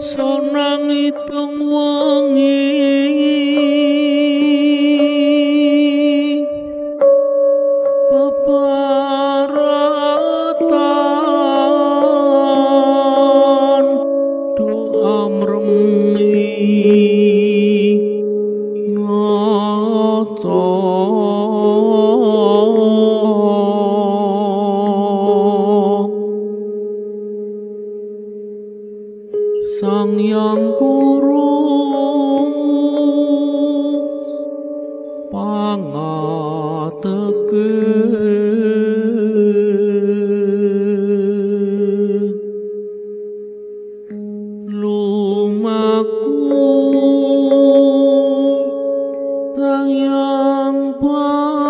sonang itung wengi peparatan doa mremi sang yang guru pangateke lumaku sayang bayu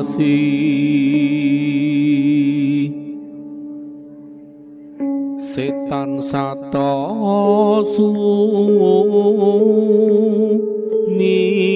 asi setan sato su mi